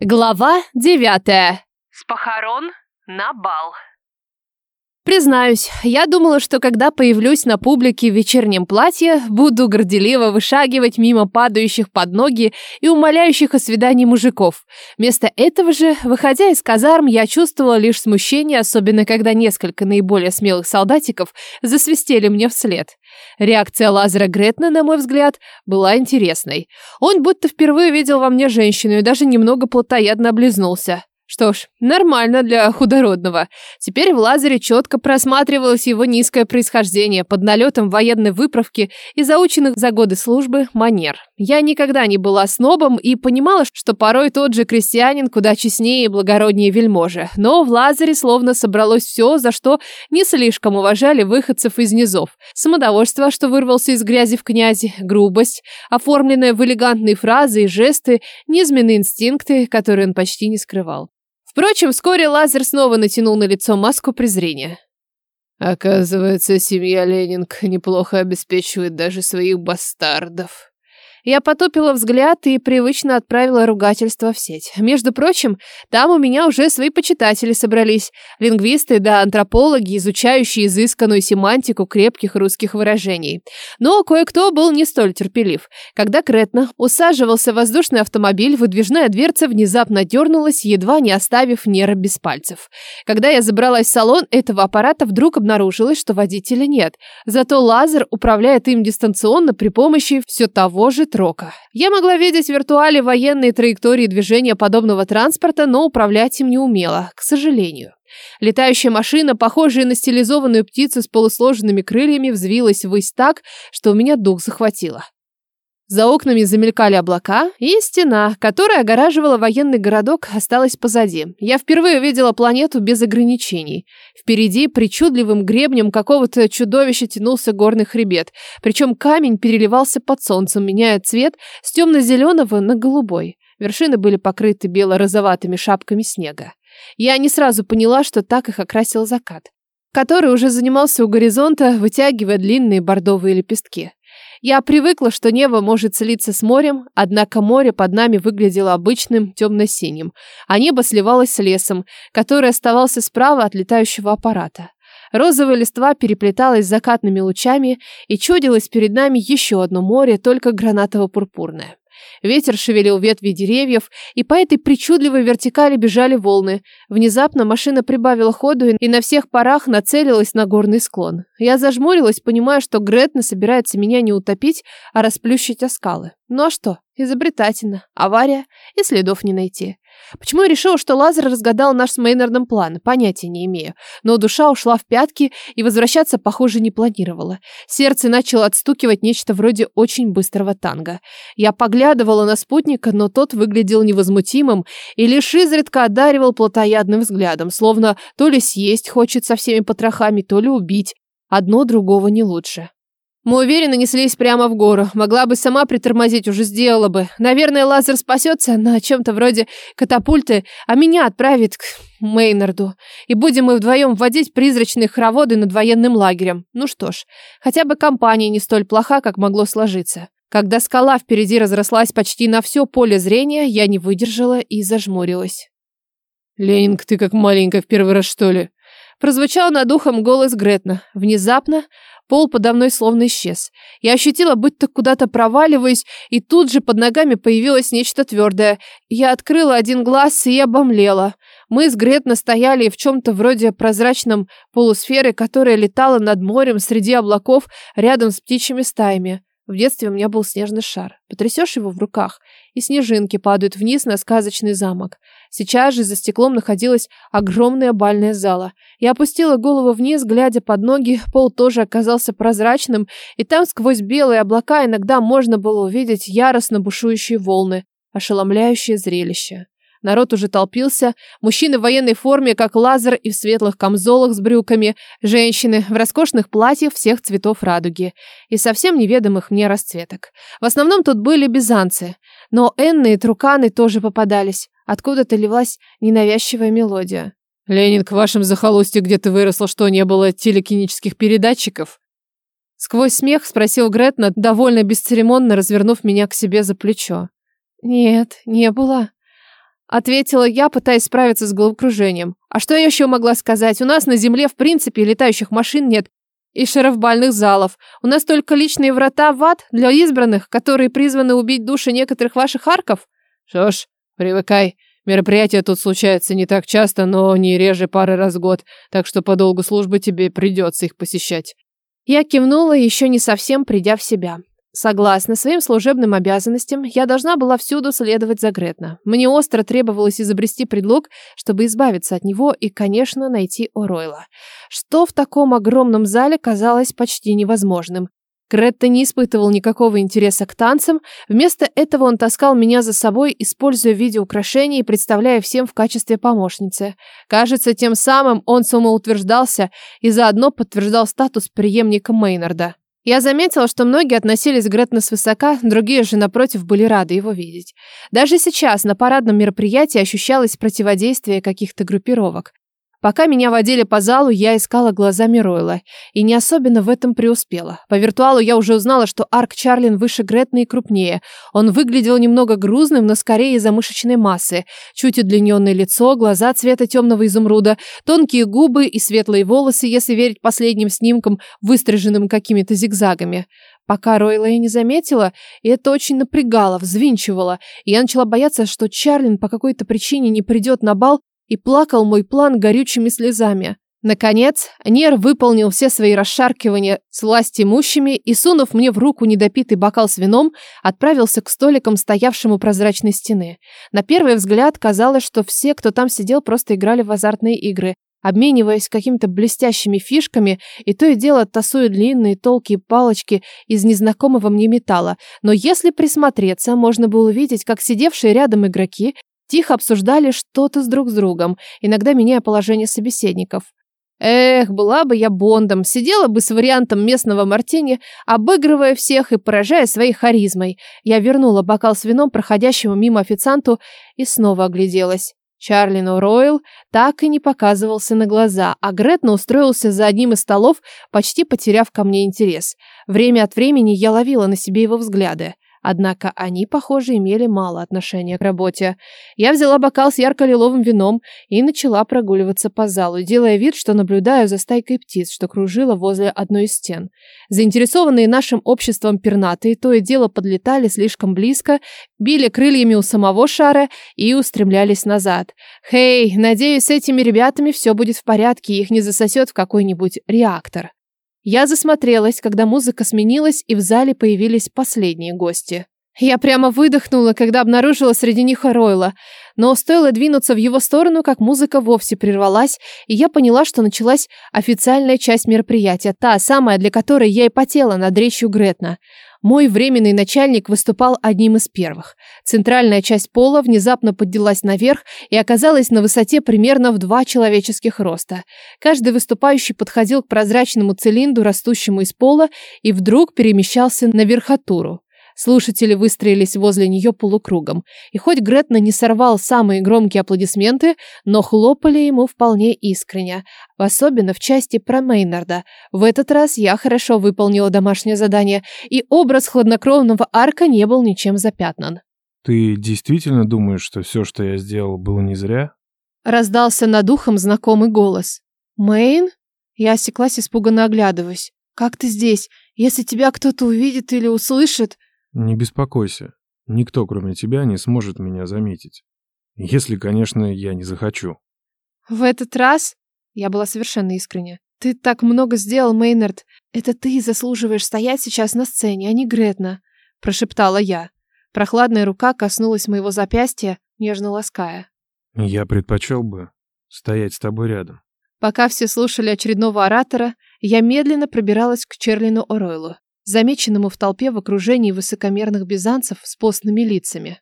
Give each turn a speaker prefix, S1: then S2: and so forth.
S1: Глава девятая.
S2: С похорон на бал.
S1: Признаюсь, я думала, что когда появлюсь на публике в вечернем платье, буду горделиво вышагивать мимо падающих под ноги и умоляющих о свидании мужиков. Вместо этого же, выходя из казарм, я чувствовала лишь смущение, особенно когда несколько наиболее смелых солдатиков засвистели мне вслед. Реакция Лазера Гретна, на мой взгляд, была интересной. Он будто впервые видел во мне женщину и даже немного плотоядно облизнулся. Что ж, нормально для худородного. Теперь в лазере четко просматривалось его низкое происхождение под налетом военной выправки и заученных за годы службы манер. Я никогда не была снобом и понимала, что порой тот же крестьянин куда честнее и благороднее вельможи. Но в лазере словно собралось все, за что не слишком уважали выходцев из низов. Самодовольство, что вырвался из грязи в князи, грубость, оформленная в элегантные фразы и жесты, низменные инстинкты, которые он почти не скрывал. Впрочем, вскоре Лазер снова натянул на лицо маску презрения.
S3: Оказывается, семья Ленинг неплохо обеспечивает даже своих бастардов.
S1: Я потупила взгляд и привычно отправила ругательство в сеть. Между прочим, там у меня уже свои почитатели собрались. Лингвисты да антропологи, изучающие изысканную семантику крепких русских выражений. Но кое-кто был не столь терпелив. Когда Кретна усаживался воздушный автомобиль, выдвижная дверца внезапно дернулась, едва не оставив нерв без пальцев. Когда я забралась в салон этого аппарата, вдруг обнаружилось, что водителя нет. Зато лазер управляет им дистанционно при помощи все того же Рока. Я могла видеть в виртуале военные траектории движения подобного транспорта, но управлять им не умела, к сожалению. Летающая машина, похожая на стилизованную птицу с полусложенными крыльями, взвилась ввысь так, что у меня дух захватило. За окнами замелькали облака, и стена, которая огораживала военный городок, осталась позади. Я впервые увидела планету без ограничений. Впереди причудливым гребнем какого-то чудовища тянулся горный хребет, причем камень переливался под солнцем, меняя цвет с темно-зеленого на голубой. Вершины были покрыты бело-розоватыми шапками снега. Я не сразу поняла, что так их окрасил закат, который уже занимался у горизонта, вытягивая длинные бордовые лепестки. Я привыкла, что небо может слиться с морем, однако море под нами выглядело обычным темно-синим, а небо сливалось с лесом, который оставался справа от летающего аппарата. Розовая листва переплеталась с закатными лучами, и чудилось перед нами еще одно море, только гранатово-пурпурное. Ветер шевелил ветви деревьев, и по этой причудливой вертикали бежали волны. Внезапно машина прибавила ходу и на всех парах нацелилась на горный склон. Я зажмурилась, понимая, что Гретна собирается меня не утопить, а расплющить о скалы. Ну а что? Изобретательно. Авария и следов не найти. Почему я решила, что Лазер разгадал наш с Мейнардом план? Понятия не имею. Но душа ушла в пятки и возвращаться, похоже, не планировала. Сердце начало отстукивать нечто вроде очень быстрого танго. Я поглядывала на спутника, но тот выглядел невозмутимым и лишь изредка одаривал плотоядным взглядом, словно то ли съесть хочет со всеми потрохами, то ли убить. Одно другого не лучше. Мы уверенно неслись прямо в гору. Могла бы сама притормозить, уже сделала бы. Наверное, лазер спасется на чем-то вроде катапульты, а меня отправит к Мейнарду. И будем мы вдвоем вводить призрачные хороводы над военным лагерем. Ну что ж, хотя бы компания не столь плоха, как могло сложиться. Когда скала впереди разрослась почти на все поле зрения, я не выдержала и зажмурилась.
S3: «Ленинг, ты как маленькая в первый раз, что ли?»
S1: Прозвучал над ухом голос Гретна. Внезапно Пол подо мной словно исчез. Я ощутила, будто куда-то проваливаюсь, и тут же под ногами появилось нечто твердое. Я открыла один глаз и обомлела. Мы с Гретно стояли в чем-то вроде прозрачном полусферы, которая летала над морем среди облаков рядом с птичьими стаями. В детстве у меня был снежный шар. Потрясешь его в руках, и снежинки падают вниз на сказочный замок. Сейчас же за стеклом находилась огромная бальная зала. Я опустила голову вниз, глядя под ноги. Пол тоже оказался прозрачным, и там сквозь белые облака иногда можно было увидеть яростно бушующие волны. Ошеломляющее зрелище. Народ уже толпился. Мужчины в военной форме, как лазер, и в светлых камзолах с брюками. Женщины в роскошных платьях всех цветов радуги. И совсем неведомых мне расцветок. В основном тут были бизанцы. Но энны и труканы тоже попадались. Откуда-то лилась ненавязчивая мелодия.
S3: «Ленин, к вашим захолустье где-то выросло, что не было телекинических передатчиков?»
S1: Сквозь смех спросил Гретна, довольно бесцеремонно развернув меня к себе за плечо. «Нет, не было», Ответила я, пытаясь справиться с головокружением. А что я еще могла сказать? У нас на земле в принципе летающих машин нет и шаровбальных залов. У нас только личные врата в ад для избранных, которые призваны убить души некоторых ваших арков.
S3: Что ж, привыкай. Мероприятия тут случаются не так часто, но не реже пары раз в год, так что по долгу службы тебе придется их посещать.
S1: Я кивнула, еще не совсем придя в себя. Согласно своим служебным обязанностям, я должна была всюду следовать за Гретна. Мне остро требовалось изобрести предлог, чтобы избавиться от него и, конечно, найти Оройла. Что в таком огромном зале казалось почти невозможным. Гретта не испытывал никакого интереса к танцам, вместо этого он таскал меня за собой, используя в виде украшений и представляя всем в качестве помощницы. Кажется, тем самым он самоутверждался и заодно подтверждал статус преемника Мейнарда. Я заметила, что многие относились к Гретну свысока, другие же, напротив, были рады его видеть. Даже сейчас на парадном мероприятии ощущалось противодействие каких-то группировок. Пока меня водили по залу, я искала глазами Ройла. И не особенно в этом преуспела. По виртуалу я уже узнала, что Арк Чарлин выше Гретны и крупнее. Он выглядел немного грузным, но скорее из-за мышечной массы. Чуть удлиненное лицо, глаза цвета темного изумруда, тонкие губы и светлые волосы, если верить последним снимкам, выстриженным какими-то зигзагами. Пока Ройла я не заметила, и это очень напрягало, взвинчивало, я начала бояться, что Чарлин по какой-то причине не придет на бал и плакал мой план горючими слезами. Наконец, Нер выполнил все свои расшаркивания с власть имущими и, сунув мне в руку недопитый бокал с вином, отправился к столикам, стоявшим у прозрачной стены. На первый взгляд казалось, что все, кто там сидел, просто играли в азартные игры, обмениваясь какими-то блестящими фишками и то и дело тасуя длинные толкие палочки из незнакомого мне металла. Но если присмотреться, можно было увидеть, как сидевшие рядом игроки Тихо обсуждали что-то с друг с другом, иногда меняя положение собеседников. Эх, была бы я Бондом, сидела бы с вариантом местного мартини, обыгрывая всех и поражая своей харизмой. Я вернула бокал с вином проходящему мимо официанту и снова огляделась. Чарлин Ройл так и не показывался на глаза, а Гретна устроился за одним из столов, почти потеряв ко мне интерес. Время от времени я ловила на себе его взгляды. Однако они, похоже, имели мало отношения к работе. Я взяла бокал с ярко-лиловым вином и начала прогуливаться по залу, делая вид, что наблюдаю за стайкой птиц, что кружила возле одной из стен. Заинтересованные нашим обществом пернатые то и дело подлетали слишком близко, били крыльями у самого шара и устремлялись назад. «Хей, надеюсь, с этими ребятами все будет в порядке, их не засосет в какой-нибудь реактор». Я засмотрелась, когда музыка сменилась, и в зале появились последние гости. Я прямо выдохнула, когда обнаружила среди них Ройла, но стоило двинуться в его сторону, как музыка вовсе прервалась, и я поняла, что началась официальная часть мероприятия, та самая, для которой я и потела над речью Гретна. Мой временный начальник выступал одним из первых. Центральная часть пола внезапно поднялась наверх и оказалась на высоте примерно в два человеческих роста. Каждый выступающий подходил к прозрачному цилиндру, растущему из пола, и вдруг перемещался на верхотуру. Слушатели выстроились возле нее полукругом. И хоть Гретна не сорвал самые громкие аплодисменты, но хлопали ему вполне искренне. Особенно в части про Мейнарда. В этот раз я хорошо выполнила домашнее задание, и образ хладнокровного арка не был ничем запятнан.
S4: «Ты действительно думаешь, что все, что я сделал, было не зря?»
S1: Раздался над ухом знакомый голос. «Мэйн?» Я осеклась, испуганно оглядываясь. «Как ты здесь? Если тебя кто-то увидит или услышит...»
S4: Не беспокойся. Никто, кроме тебя, не сможет меня заметить. Если, конечно, я не захочу.
S1: В этот раз я была совершенно искренне. Ты так много сделал, Мейнард. Это ты заслуживаешь стоять сейчас на сцене, а не Гретна, прошептала я. Прохладная рука коснулась моего запястья, нежно лаская.
S4: Я предпочел бы стоять с тобой рядом.
S1: Пока все слушали очередного оратора, я медленно пробиралась к Черлину Оройлу замеченному в толпе в окружении высокомерных бизанцев с постными лицами.